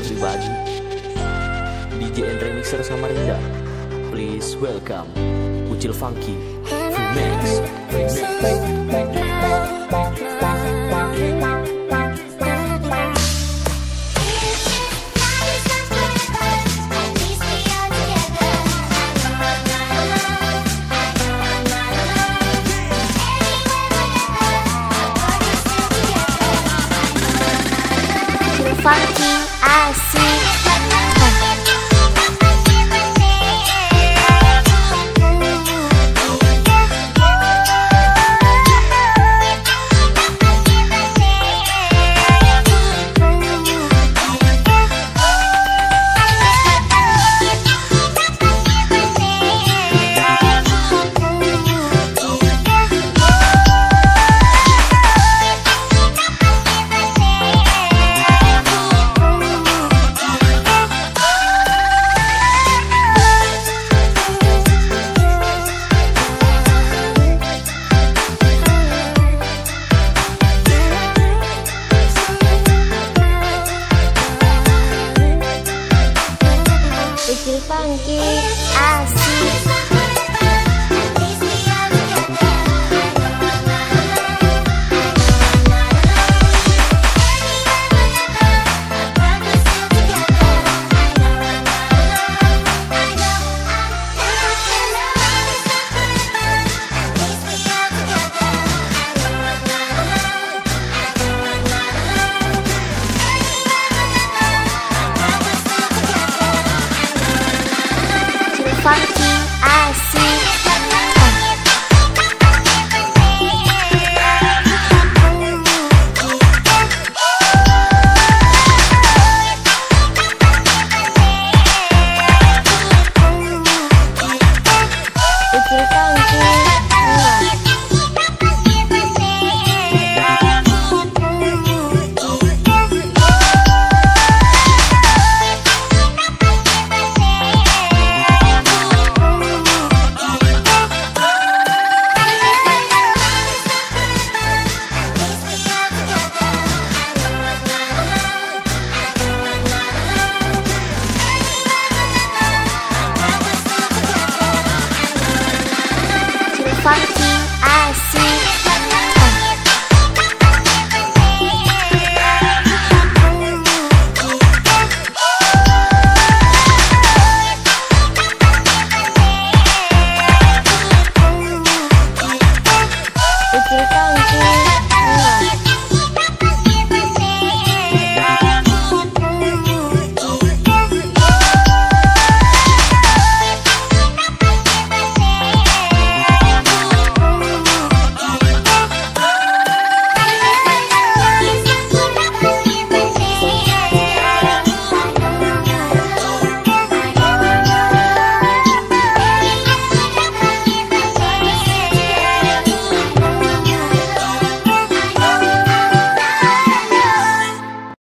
everybody DJ and Remixer Samarinda Please welcome Ucil Funky Remix Funky asik Pikir pangki asik. さん